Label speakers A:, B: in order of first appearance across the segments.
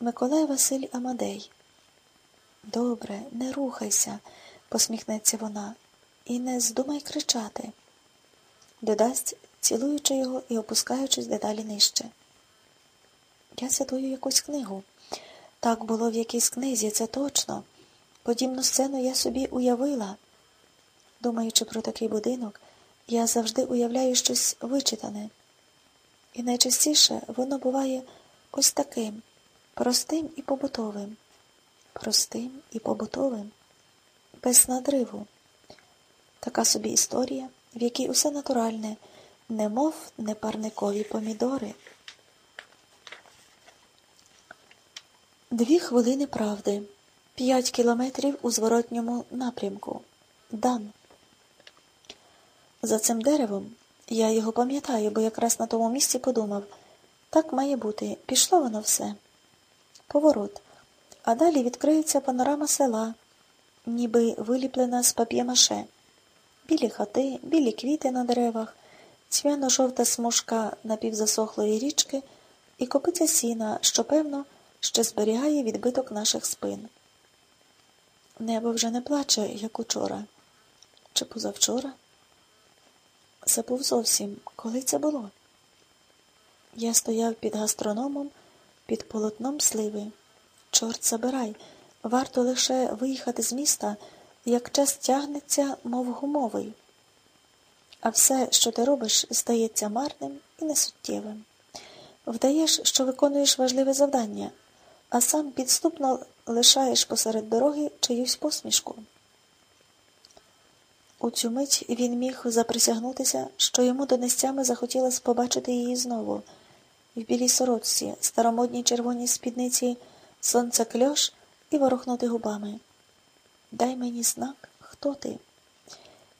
A: Миколай Василь Амадей. Добре, не рухайся, посміхнеться вона, і не здумай кричати. Додасть, цілуючи його і опускаючись дедалі нижче. Я цитую якусь книгу. Так було в якійсь книзі, це точно. Подібну сцену я собі уявила. Думаючи про такий будинок, я завжди уявляю щось вичитане. І найчастіше воно буває ось таким простим і побутовим, простим і побутовим, без надриву. Така собі історія, в якій усе натуральне, немов непарникові помідори. Дві хвилини правди. П'ять кілометрів у зворотньому напрямку. Дан. За цим деревом я його пам'ятаю, бо якраз на тому місці подумав так має бути. Пішло воно все. Поворот. А далі відкриється панорама села, ніби виліплена з пап'ємаше. Білі хати, білі квіти на деревах, цвяно-жовта смужка напівзасохлої річки і копиця сіна, що, певно, ще зберігає відбиток наших спин. Небо вже не плаче, як учора. Чи позавчора? Забув зовсім, коли це було. Я стояв під гастрономом, під полотном сливи. Чорт забирай, варто лише виїхати з міста, як час тягнеться, мов гумовий. А все, що ти робиш, здається марним і несуттєвим. Вдаєш, що виконуєш важливе завдання, а сам підступно лишаєш посеред дороги чиюсь посмішку. У цю мить він міг заприсягнутися, що йому донестями захотілося побачити її знову в білій сорочці, старомодній червоній спідниці, сонце кльош і ворухнути губами. Дай мені знак, хто ти,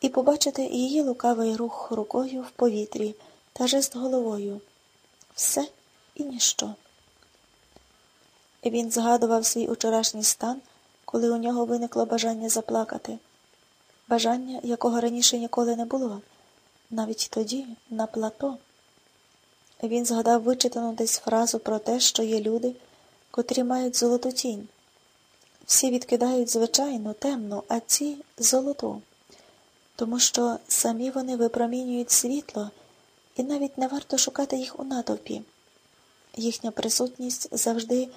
A: і побачити її лукавий рух рукою в повітрі та жест головою. Все і ніщо. Він згадував свій учорашній стан, коли у нього виникло бажання заплакати бажання, якого раніше ніколи не було, навіть тоді, на плато. Він згадав вичитану десь фразу про те, що є люди, котрі мають золоту тінь. Всі відкидають звичайну, темну, а ці золоту, тому що самі вони випромінюють світло, і навіть не варто шукати їх у натовпі. Їхня присутність завжди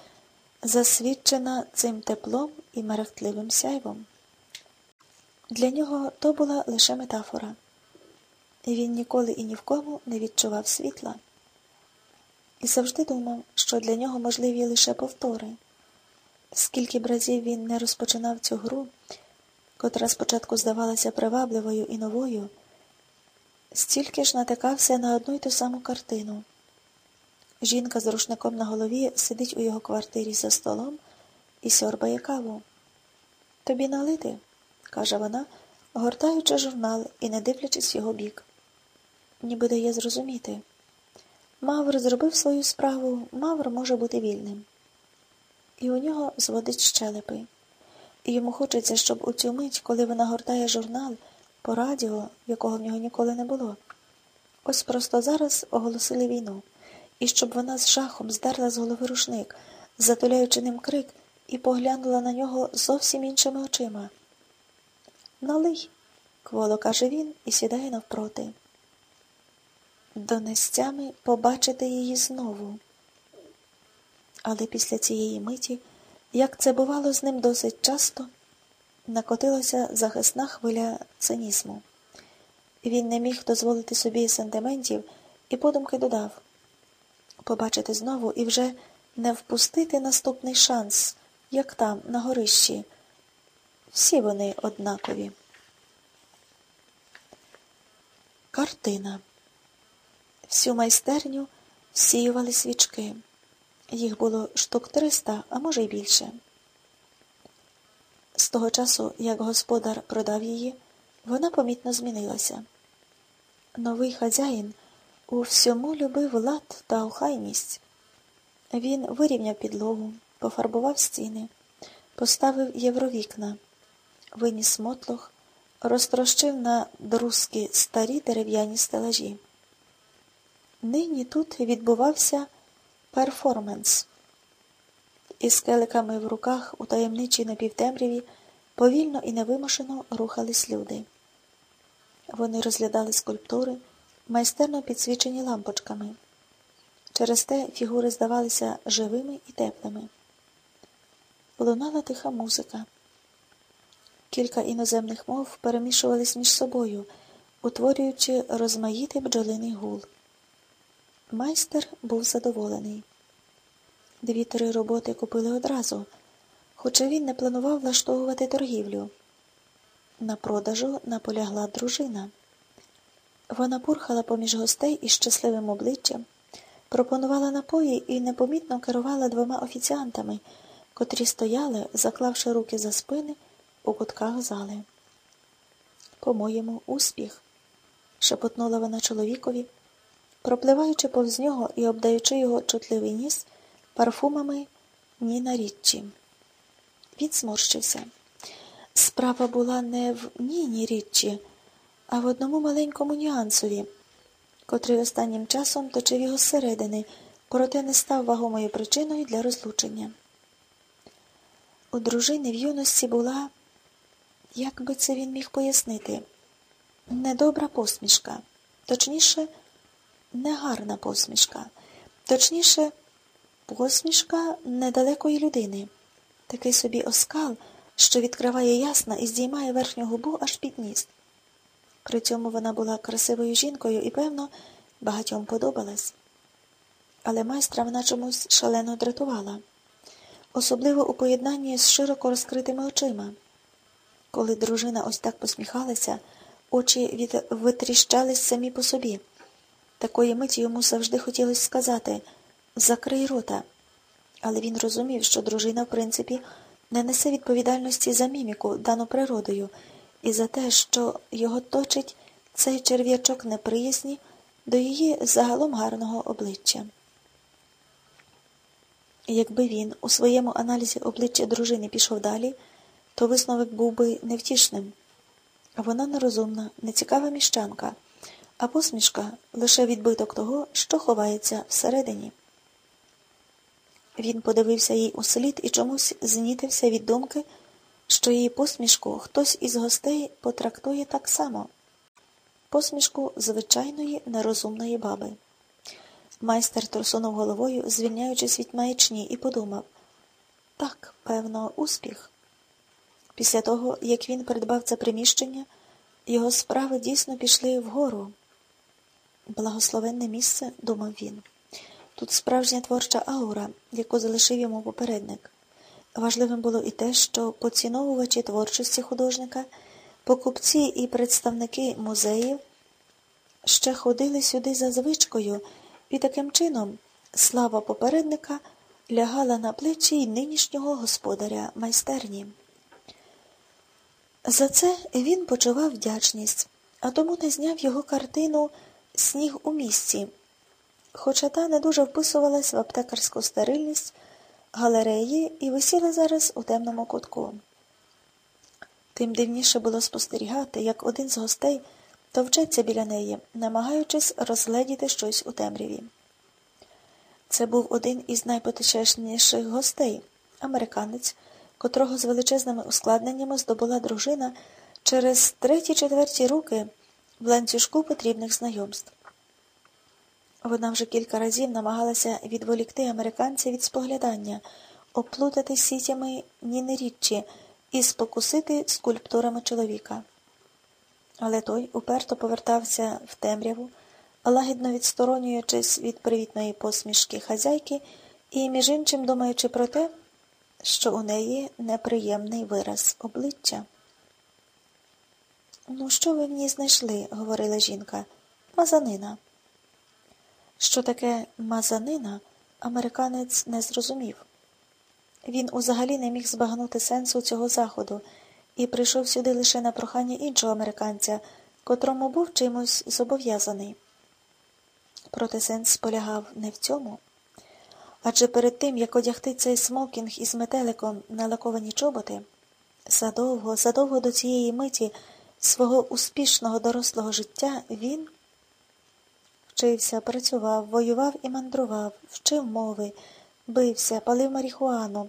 A: засвідчена цим теплом і мерехтливим сяйвом. Для нього то була лише метафора, і він ніколи і ні в кому не відчував світла. І завжди думав, що для нього можливі лише повтори. Скільки б разів він не розпочинав цю гру, котра спочатку здавалася привабливою і новою, стільки ж натикався на одну й ту саму картину. Жінка з рушником на голові сидить у його квартирі за столом і сьорбає каву. Тобі налити? каже вона, гортаючи журнал і не дивлячись його бік. Ніби дає зрозуміти. Мавр зробив свою справу, Мавр може бути вільним. І у нього зводить щелепи. І йому хочеться, щоб у цю мить, коли вона гортає журнал по радіо, якого в нього ніколи не було, ось просто зараз оголосили війну, і щоб вона з жахом здерла з голови рушник, затуляючи ним крик, і поглянула на нього зовсім іншими очима. Налий, кволо каже він і сідає навпроти. Донестями побачити її знову. Але після цієї миті, як це бувало з ним досить часто, накотилася захисна хвиля цинізму. Він не міг дозволити собі сентиментів і подумки додав побачити знову і вже не впустити наступний шанс, як там, на горищі. Всі вони однакові. Картина. Всю майстерню всіювали свічки. Їх було штук триста, а може й більше. З того часу, як господар продав її, вона помітно змінилася. Новий хазяїн у всьому любив лад та охайність. Він вирівняв підлогу, пофарбував стіни, поставив євровікна виніс мотлох, розтрощив на друзки старі дерев'яні стелажі. Нині тут відбувався перформанс. Із келиками в руках у таємничій напівтемряві повільно і невимушено рухались люди. Вони розглядали скульптури, майстерно підсвічені лампочками. Через те фігури здавалися живими і теплими. Лунала тиха музика. Кілька іноземних мов перемішувались між собою, утворюючи розмаїтий бджолиний гул. Майстер був задоволений. Дві-три роботи купили одразу, хоча він не планував влаштовувати торгівлю. На продажу наполягла дружина. Вона пурхала поміж гостей із щасливим обличчям, пропонувала напої і непомітно керувала двома офіціантами, котрі стояли, заклавши руки за спини у кутках зали. По-моєму, успіх, шепотнула вона чоловікові, пропливаючи повз нього і обдаючи його чутливий ніс парфумами Ніна Річчі. Він зморщився. Справа була не в Ніні Річчі, а в одному маленькому нюансові, котрий останнім часом точив його зсередини, проте не став вагомою причиною для розлучення. У дружини в юності була, як би це він міг пояснити, недобра посмішка, точніше, негарна посмішка, точніше, посмішка недалекої людини, такий собі оскал, що відкриває ясна і здіймає верхню губу аж під ніс. При цьому вона була красивою жінкою і, певно, багатьом подобалась. Але майстра вона чомусь шалено дратувала, особливо у поєднанні з широко розкритими очима. Коли дружина ось так посміхалася, очі витріщались самі по собі. Такої миті йому завжди хотілося сказати закрий рота. Але він розумів, що дружина, в принципі, не несе відповідальності за міміку, дану природою, і за те, що його точить цей черв'ячок неприязні до її загалом гарного обличчя. Якби він у своєму аналізі обличчя дружини пішов далі, то висновок був би невтішним. Вона нерозумна, нецікава міщанка, а посмішка лише відбиток того, що ховається всередині. Він подивився їй у слід і чомусь знітився від думки, що її посмішку хтось із гостей потрактує так само посмішку звичайної нерозумної баби. Майстер трусунув головою, звільняючись від маячні, і подумав так, певно, успіх. Після того, як він придбав це приміщення, його справи дійсно пішли вгору. Благословенне місце, думав він. Тут справжня творча аура, яку залишив йому попередник. Важливим було і те, що поціновувачі творчості художника, покупці і представники музеїв ще ходили сюди за звичкою, і таким чином слава попередника лягала на плечі й нинішнього господаря майстерні. За це він почував вдячність, а тому не зняв його картину Сніг у місці хоча та не дуже вписувалась в аптекарську стерильність галереї і висіла зараз у темному кутку. Тим дивніше було спостерігати, як один з гостей товчеться біля неї, намагаючись розгледіти щось у темряві. Це був один із найпотечешніших гостей, американець, котрого з величезними ускладненнями здобула дружина через треті четверті руки в ланцюжку потрібних знайомств. Вона вже кілька разів намагалася відволікти американця від споглядання, оплутати сітями Ніни Річчі і спокусити скульптурами чоловіка. Але той уперто повертався в темряву, лагідно відсторонюючись від привітної посмішки хазяйки і, між іншим, думаючи про те, що у неї неприємний вираз обличчя. Ну, що ви в ній знайшли? говорила жінка. Мазанина. Що таке мазанина, американець не зрозумів. Він узагалі не міг збагнути сенсу цього заходу і прийшов сюди лише на прохання іншого американця, котрому був чимось зобов'язаний. Проте сенс полягав не в цьому. Адже перед тим, як одягти цей смокінг із метеликом на лаковані чоботи, задовго, задовго до цієї миті свого успішного дорослого життя він вчився, працював, воював і мандрував, вчив мови, бився, палив марихуану,